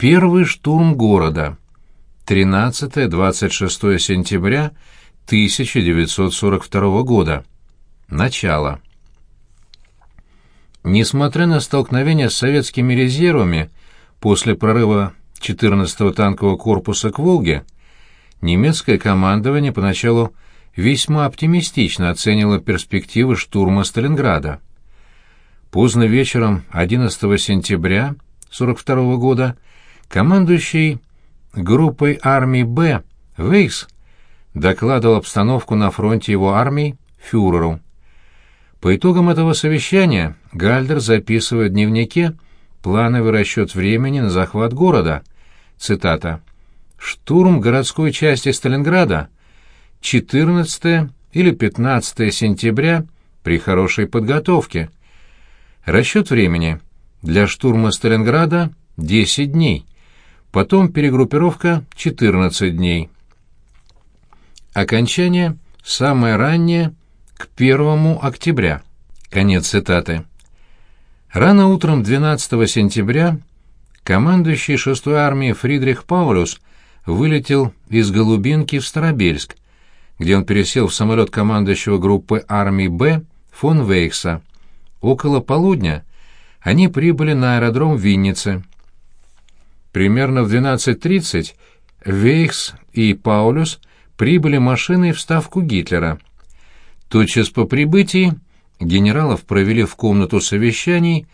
Первый штурм города. 13-26 сентября 1942 года. Начало. Несмотря на столкновение с советскими резервами после прорыва 14-го танкового корпуса к Волге, немецкое командование поначалу весьма оптимистично оценило перспективы штурма Сталинграда. Поздно вечером 11 сентября 1942 года командующий группой армий «Б» Вейс докладывал обстановку на фронте его армий фюреру. По итогам этого совещания Гальдер записывает в дневнике плановый расчет времени на захват города. Цитата. «Штурм городской части Сталинграда 14 или 15 сентября при хорошей подготовке. Расчет времени. Для штурма Сталинграда 10 дней. Потом перегруппировка 14 дней. Окончание самое раннее к 1 октября. Конец цитаты. Рано утром 12 сентября командующий 6-й армией Фридрих Паулюс вылетел из Голубинки в Старобельск, где он пересел в самолет командующего группы армий «Б» фон Вейхса. Около полудня они прибыли на аэродром Винницы. Примерно в 12.30 Вейхс и Паулюс прибыли машиной в ставку Гитлера. Тотчас по прибытии генералов провели в комнату совещаний,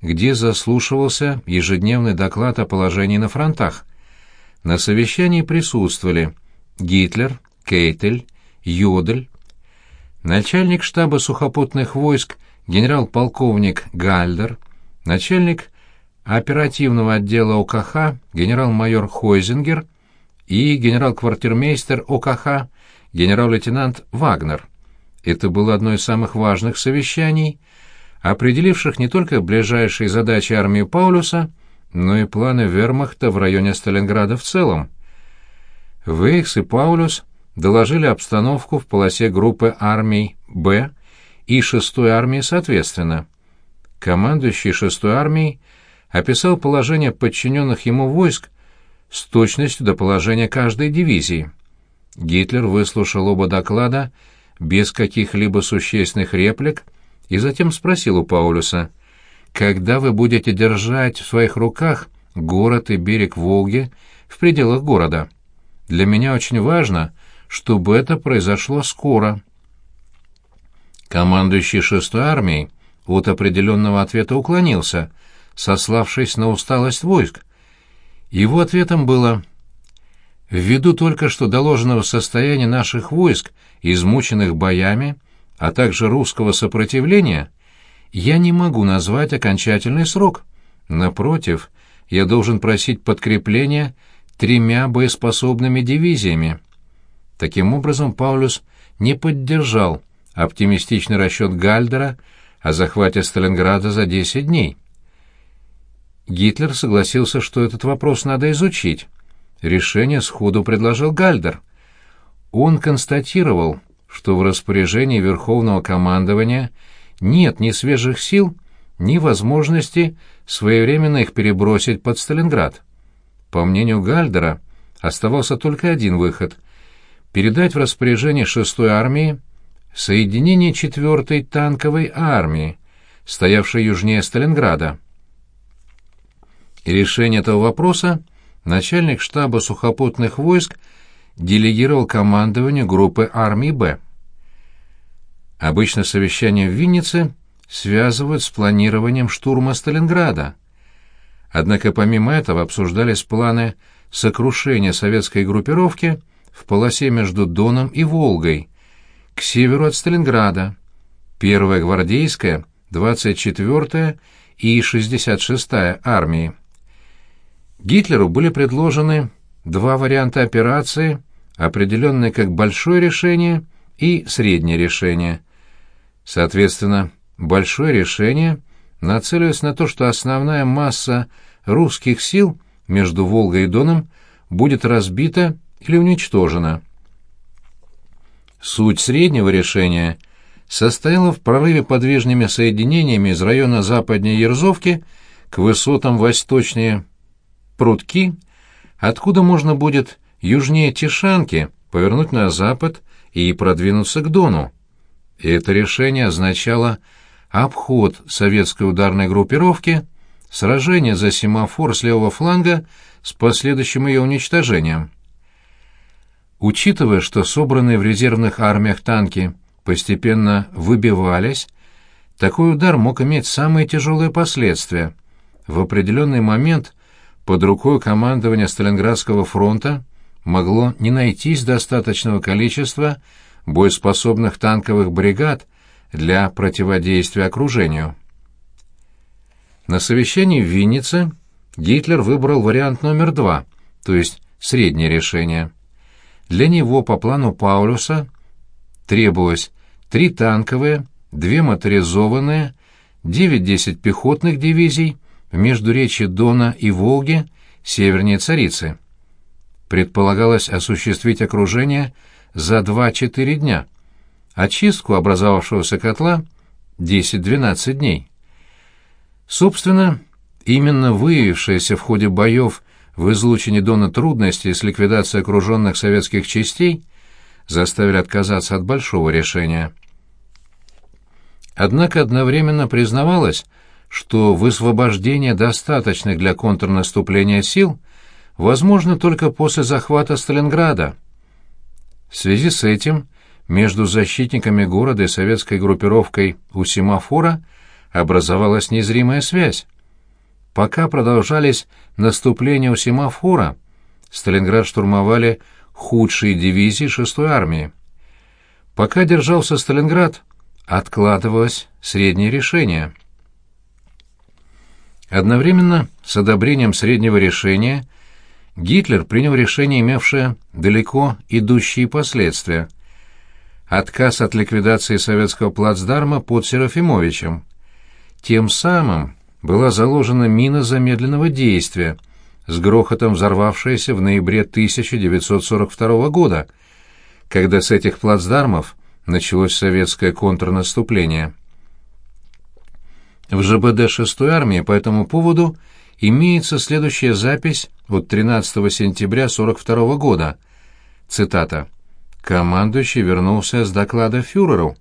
где заслушивался ежедневный доклад о положении на фронтах. На совещании присутствовали Гитлер, Кейтель, Йодель, начальник штаба сухопутных войск генерал-полковник Гальдер, начальник оперативного отдела ОКХ генерал-майор Хойзингер и генерал-квартирмейстер ОКХ генерал-лейтенант Вагнер. Это было одно из самых важных совещаний, определивших не только ближайшие задачи армии Паулюса, но и планы вермахта в районе Сталинграда в целом. Вейхс и Паулюс доложили обстановку в полосе группы армий «Б» и 6-й армии соответственно. Командующий 6-й армией описал положение подчиненных ему войск с точностью до положения каждой дивизии. Гитлер выслушал оба доклада без каких-либо существенных реплик и затем спросил у Паулюса, «Когда вы будете держать в своих руках город и берег Волги в пределах города? Для меня очень важно, чтобы это произошло скоро». Командующий шестой армией от определенного ответа уклонился — сославшись на усталость войск. Его ответом было «Ввиду только что доложенного состояния наших войск, измученных боями, а также русского сопротивления, я не могу назвать окончательный срок. Напротив, я должен просить подкрепления тремя боеспособными дивизиями». Таким образом, Паулюс не поддержал оптимистичный расчет Гальдера о захвате Сталинграда за 10 дней. Гитлер согласился, что этот вопрос надо изучить. Решение сходу предложил Гальдер. Он констатировал, что в распоряжении Верховного командования нет ни свежих сил, ни возможности своевременно их перебросить под Сталинград. По мнению Гальдера, оставался только один выход — передать в распоряжение 6-й армии соединение 4-й танковой армии, стоявшей южнее Сталинграда. Решение этого вопроса начальник штаба сухопутных войск делегировал командованию группы армии «Б». Обычно совещание в Виннице связывают с планированием штурма Сталинграда. Однако помимо этого обсуждались планы сокрушения советской группировки в полосе между Доном и Волгой, к северу от Сталинграда, 1-я гвардейская, 24-я и 66-я армии. Гитлеру были предложены два варианта операции, определенные как большое решение и среднее решение. Соответственно, большое решение нацелилось на то, что основная масса русских сил между Волгой и Доном будет разбита или уничтожена. Суть среднего решения состояла в прорыве подвижными соединениями из района западней Ерзовки к высотам восточнее Прутки, откуда можно будет южнее Тишанки повернуть на запад и продвинуться к Дону. Это решение означало обход советской ударной группировки, сражение за семафор с левого фланга с последующим ее уничтожением. Учитывая, что собранные в резервных армиях танки постепенно выбивались, такой удар мог иметь самые тяжелые последствия. В определенный момент под рукой командования Сталинградского фронта могло не найтись достаточного количества боеспособных танковых бригад для противодействия окружению. На совещании в Виннице Гитлер выбрал вариант номер два, то есть среднее решение. Для него по плану Паулюса требовалось три танковые, две моторизованные, 9-10 пехотных дивизий в междуречье Дона и Волги севернее Царицы. Предполагалось осуществить окружение за 2-4 дня, очистку образовавшегося котла 10-12 дней. Собственно, именно выявившиеся в ходе боев в излучине Дона трудности с ликвидацией окруженных советских частей заставили отказаться от большого решения. Однако одновременно признавалось, что высвобождение достаточных для контрнаступления сил возможно только после захвата Сталинграда. В связи с этим между защитниками города и советской группировкой у семафора образовалась незримая связь. Пока продолжались наступления у семафора, Сталинград штурмовали худшие дивизии 6-й армии. Пока держался Сталинград, откладывалось среднее решение. Одновременно с одобрением среднего решения Гитлер принял решение, имевшее далеко идущие последствия. Отказ от ликвидации советского плацдарма под Серафимовичем. Тем самым была заложена мина замедленного действия, с грохотом взорвавшаяся в ноябре 1942 года, когда с этих плацдармов началось советское контрнаступление. В ЖБД 6-й армии по этому поводу имеется следующая запись от 13 сентября 1942 года. Цитата. «Командующий вернулся с доклада фюреру.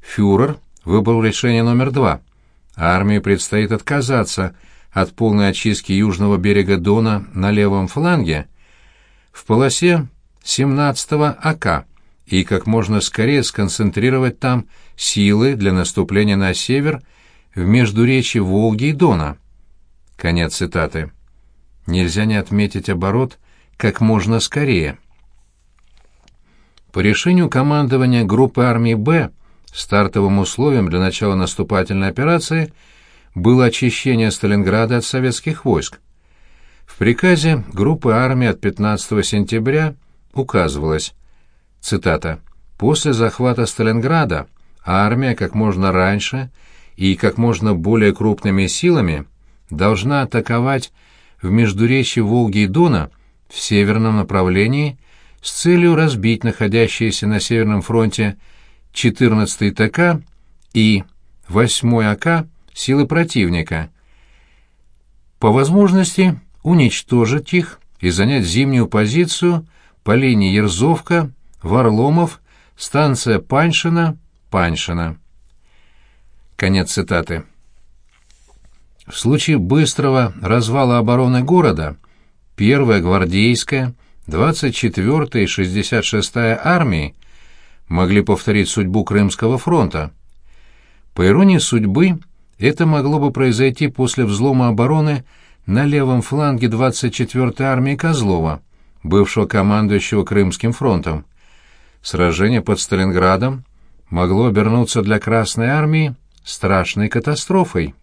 Фюрер выбрал решение номер два – Армии предстоит отказаться от полной очистки южного берега Дона на левом фланге в полосе 17-го АК и как можно скорее сконцентрировать там силы для наступления на север в междуречье Волги и Дона. Конец цитаты. Нельзя не отметить оборот как можно скорее. По решению командования группы армии «Б» Стартовым условием для начала наступательной операции было очищение Сталинграда от советских войск. В приказе группы армии от 15 сентября указывалось, цитата, «После захвата Сталинграда армия как можно раньше и как можно более крупными силами должна атаковать в междуречье Волги и Дона в северном направлении с целью разбить находящиеся на Северном фронте 14-й ТК и 8-й АК силы противника. По возможности уничтожить их и занять зимнюю позицию по линии Ерзовка, Варломов, станция Паншина, Паншина. Конец цитаты. В случае быстрого развала обороны города 1-я гвардейская, 24-я и 66-я армии могли повторить судьбу Крымского фронта. По иронии судьбы, это могло бы произойти после взлома обороны на левом фланге 24-й армии Козлова, бывшего командующего Крымским фронтом. Сражение под Сталинградом могло обернуться для Красной армии страшной катастрофой.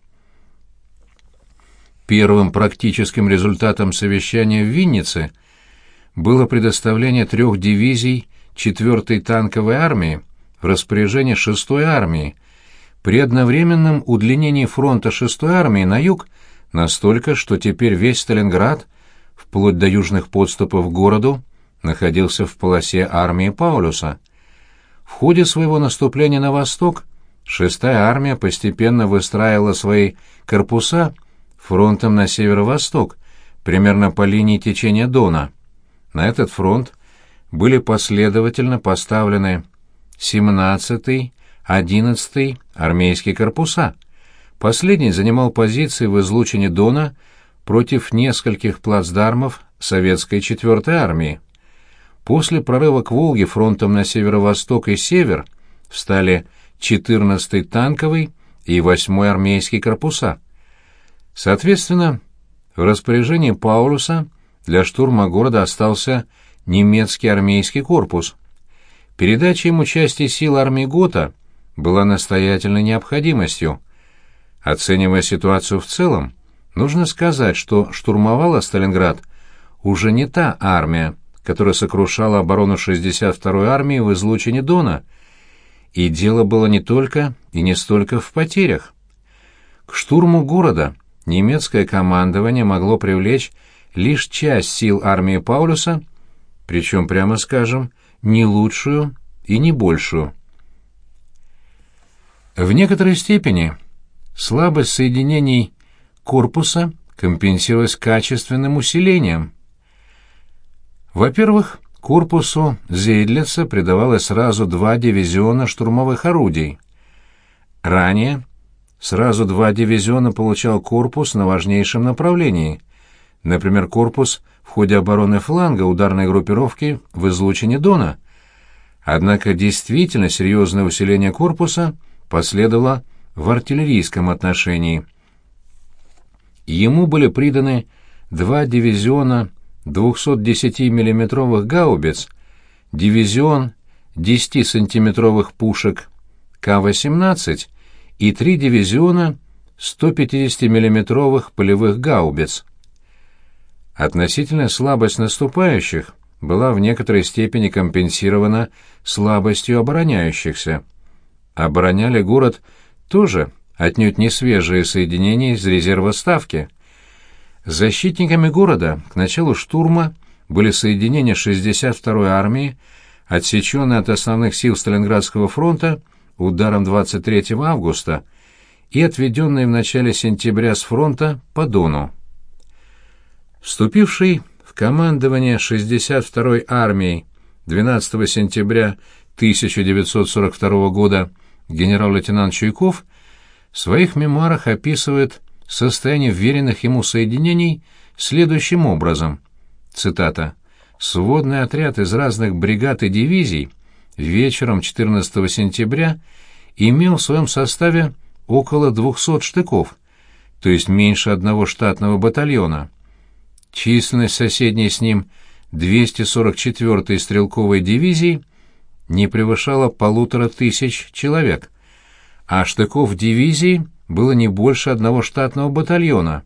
Первым практическим результатом совещания в Виннице было предоставление трех дивизий 4-й танковой армии в распоряжение 6-й армии при одновременном удлинении фронта 6-й армии на юг настолько, что теперь весь Сталинград, вплоть до южных подступов к городу, находился в полосе армии Паулюса. В ходе своего наступления на восток 6-я армия постепенно выстраивала свои корпуса фронтом на северо-восток, примерно по линии течения Дона. На этот фронт были последовательно поставлены 17-й, 11-й армейские корпуса. Последний занимал позиции в излучине Дона против нескольких плацдармов советской 4-й армии. После прорыва к Волге фронтом на северо-восток и север встали 14-й танковый и 8-й армейские корпуса. Соответственно, в распоряжении Паулюса для штурма города остался немецкий армейский корпус. Передача ему части сил армии Гота была настоятельной необходимостью. Оценивая ситуацию в целом, нужно сказать, что штурмовала Сталинград уже не та армия, которая сокрушала оборону 62-й армии в излучине Дона. И дело было не только и не столько в потерях. К штурму города немецкое командование могло привлечь лишь часть сил армии Паулюса, причем, прямо скажем, не лучшую и не большую. В некоторой степени слабость соединений корпуса компенсировалась качественным усилением. Во-первых, корпусу Зейдлица придавалось сразу два дивизиона штурмовых орудий. Ранее сразу два дивизиона получал корпус на важнейшем направлении. Например, корпус в ходе обороны фланга ударной группировки в излучине Дона. Однако действительно серьезное усиление корпуса – последовало в артиллерийском отношении. Ему были приданы два дивизиона 210 миллиметровых гаубиц, дивизион 10-сантиметровых пушек К-18 и три дивизиона 150 миллиметровых полевых гаубиц. Относительная слабость наступающих была в некоторой степени компенсирована слабостью обороняющихся обороняли город тоже отнюдь не свежие соединения из резерва Ставки. Защитниками города к началу штурма были соединения 62-й армии, отсеченные от основных сил Сталинградского фронта ударом 23 августа и отведенные в начале сентября с фронта по Дону. Вступивший в командование 62-й армией 12 сентября 1942 года генерал-лейтенант Чуйков в своих мемуарах описывает состояние вверенных ему соединений следующим образом. Цитата. «Сводный отряд из разных бригад и дивизий вечером 14 сентября имел в своем составе около 200 штыков, то есть меньше одного штатного батальона. Численность соседней с ним 244-й стрелковой дивизии не превышала полутора тысяч человек, а штыков дивизии было не больше одного штатного батальона.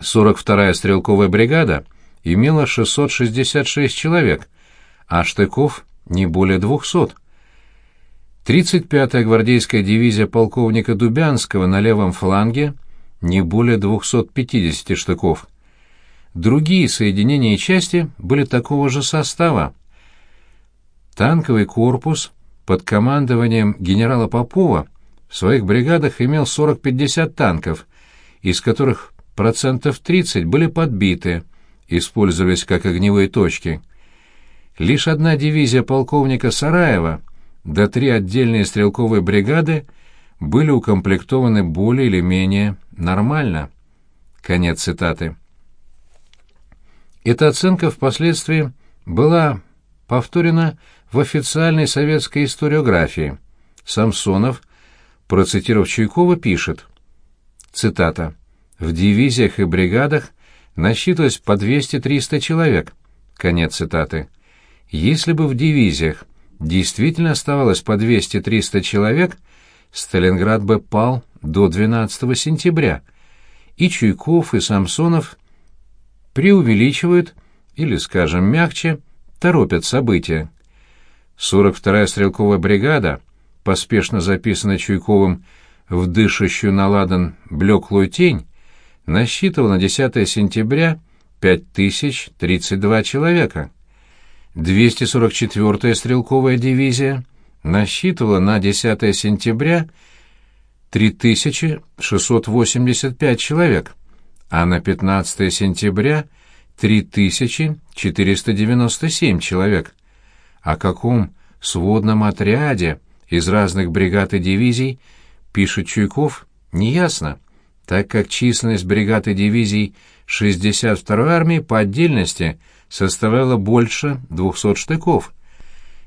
42-я стрелковая бригада имела 666 человек, а штыков не более 200. 35-я гвардейская дивизия полковника Дубянского на левом фланге не более 250 штыков. Другие соединения и части были такого же состава. Танковый корпус под командованием генерала Попова в своих бригадах имел 40-50 танков, из которых процентов 30 были подбиты, использовались как огневые точки. Лишь одна дивизия полковника Сараева да три отдельные стрелковые бригады были укомплектованы более или менее нормально. Конец цитаты. Эта оценка впоследствии была повторена в официальной советской историографии. Самсонов, процитировав Чуйкова, пишет, цитата, «В дивизиях и бригадах насчитывалось по 200-300 человек». Конец цитаты. Если бы в дивизиях действительно оставалось по 200-300 человек, Сталинград бы пал до 12 сентября, и Чуйков, и Самсонов преувеличивают, или, скажем мягче, торопят события. 42-я стрелковая бригада, поспешно записанная Чуйковым в дышащую на ладан блеклую тень, насчитывала на 10 сентября 5032 человека. 244-я стрелковая дивизия насчитывала на 10 сентября 3685 человек, а на 15 сентября 3497 человек. О каком сводном отряде из разных бригад и дивизий пишет Чуйков, неясно, так как численность бригад и дивизий 62-й армии по отдельности составляла больше 200 штыков.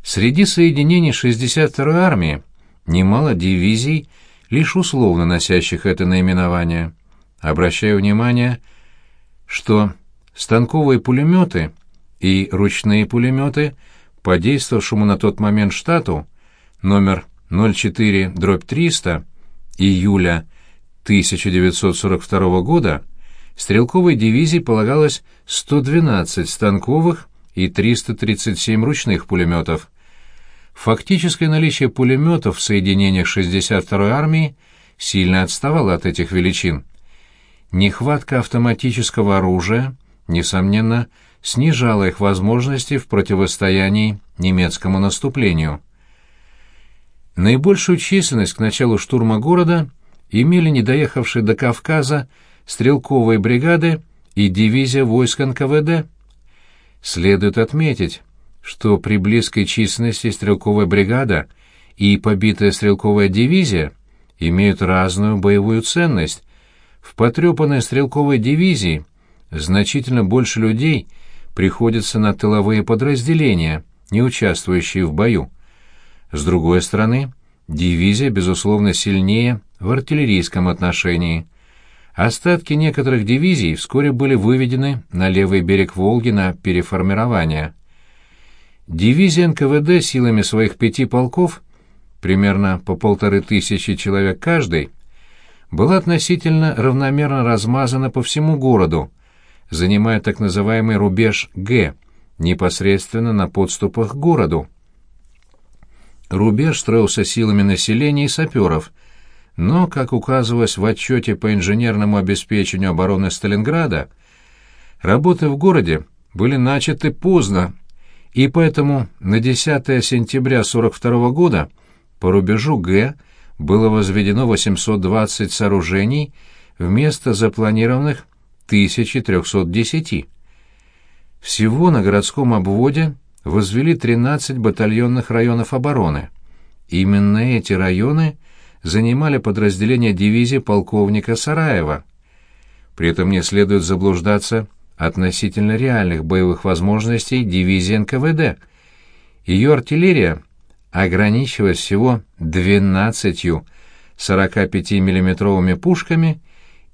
Среди соединений 62-й армии немало дивизий, лишь условно носящих это наименование. Обращаю внимание, что станковые пулеметы и ручные пулеметы по действовавшему на тот момент штату номер 04-300 июля 1942 года стрелковой дивизии полагалось 112 станковых и 337 ручных пулеметов. Фактическое наличие пулеметов в соединениях 62-й армии сильно отставало от этих величин. Нехватка автоматического оружия, несомненно, снижала их возможности в противостоянии немецкому наступлению. Наибольшую численность к началу штурма города имели не доехавшие до Кавказа стрелковые бригады и дивизия войск НКВД. Следует отметить, что при близкой численности стрелковая бригада и побитая стрелковая дивизия имеют разную боевую ценность. В потрепанной стрелковой дивизии значительно больше людей приходится на тыловые подразделения, не участвующие в бою. С другой стороны, дивизия, безусловно, сильнее в артиллерийском отношении. Остатки некоторых дивизий вскоре были выведены на левый берег Волги на переформирование. Дивизия НКВД силами своих пяти полков, примерно по полторы тысячи человек каждый, была относительно равномерно размазана по всему городу, занимая так называемый рубеж Г, непосредственно на подступах к городу. Рубеж строился силами населения и саперов, но, как указывалось в отчете по инженерному обеспечению обороны Сталинграда, работы в городе были начаты поздно, и поэтому на 10 сентября 1942 года по рубежу Г было возведено 820 сооружений вместо запланированных 1310. Всего на городском обводе возвели 13 батальонных районов обороны. Именно эти районы занимали подразделения дивизии полковника Сараева. При этом не следует заблуждаться относительно реальных боевых возможностей дивизии НКВД. Ее артиллерия ограничивалась всего 12 45 миллиметровыми пушками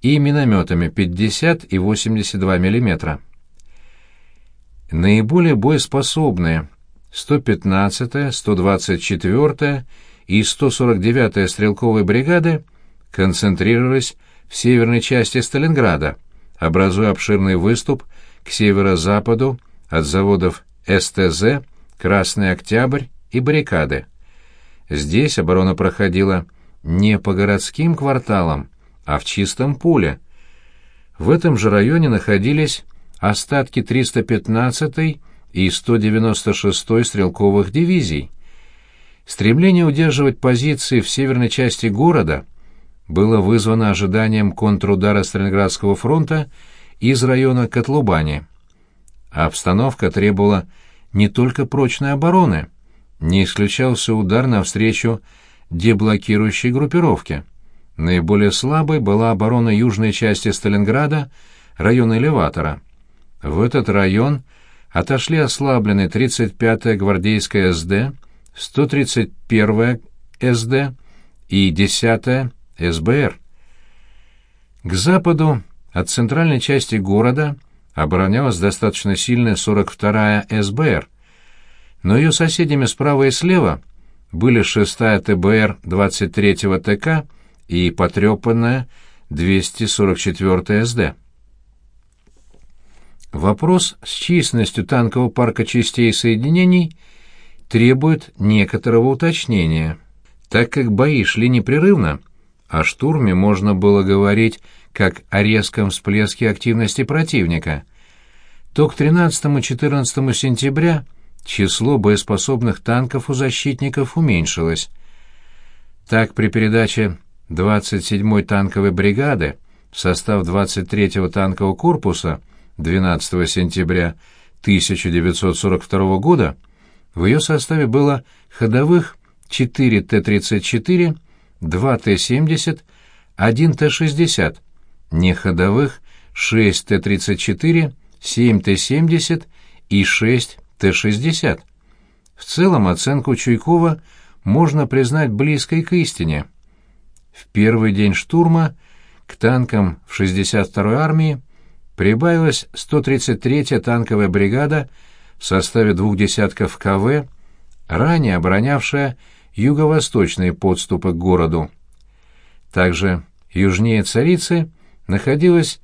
и минометами 50 и 82 мм. Наиболее боеспособные 115-я, 124-я и 149-я стрелковые бригады концентрировались в северной части Сталинграда, образуя обширный выступ к северо-западу от заводов СТЗ, Красный Октябрь и баррикады. Здесь оборона проходила не по городским кварталам, а в чистом поле. В этом же районе находились остатки 315-й и 196-й стрелковых дивизий. Стремление удерживать позиции в северной части города было вызвано ожиданием контрудара Сталинградского фронта из района Котлубани. Обстановка требовала не только прочной обороны, не исключался удар навстречу деблокирующей группировке. Наиболее слабой была оборона южной части Сталинграда, района Элеватора. В этот район отошли ослабленные 35-я гвардейская СД, 131-я СД и 10-я СБР. К западу от центральной части города оборонялась достаточно сильная 42-я СБР, но ее соседями справа и слева были 6-я ТБР 23-го ТК и потрепанная 244-я СД. Вопрос с численностью танкового парка частей и соединений требует некоторого уточнения. Так как бои шли непрерывно, о штурме можно было говорить как о резком всплеске активности противника, то к 13-14 сентября число боеспособных танков у защитников уменьшилось. Так, при передаче 27-й танковой бригады в состав 23-го танкового корпуса 12 сентября 1942 года в ее составе было ходовых 4 Т-34, 2 Т-70, 1 Т-60, неходовых 6 Т-34, 7 Т-70 и 6 Т-60. В целом оценку Чуйкова можно признать близкой к истине. В первый день штурма к танкам в 62-й армии прибавилась 133-я танковая бригада в составе двух десятков КВ, ранее оборонявшая юго-восточные подступы к городу. Также южнее Царицы находилась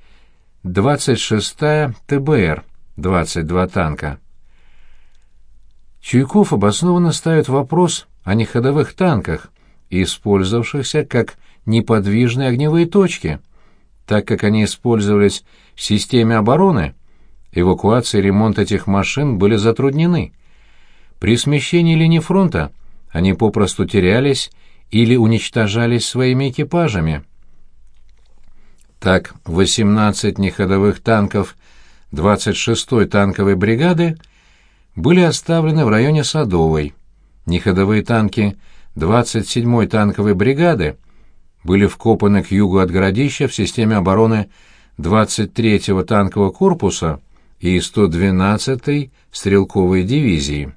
26-я ТБР, 22 танка. Чуйков обоснованно ставит вопрос о неходовых танках, использовавшихся как неподвижные огневые точки. Так как они использовались в системе обороны, эвакуация и ремонт этих машин были затруднены. При смещении линии фронта они попросту терялись или уничтожались своими экипажами. Так, 18 неходовых танков 26-й танковой бригады были оставлены в районе Садовой. Неходовые танки 27-й танковой бригады были вкопаны к югу от городища в системе обороны 23-го танкового корпуса и 112-й стрелковой дивизии.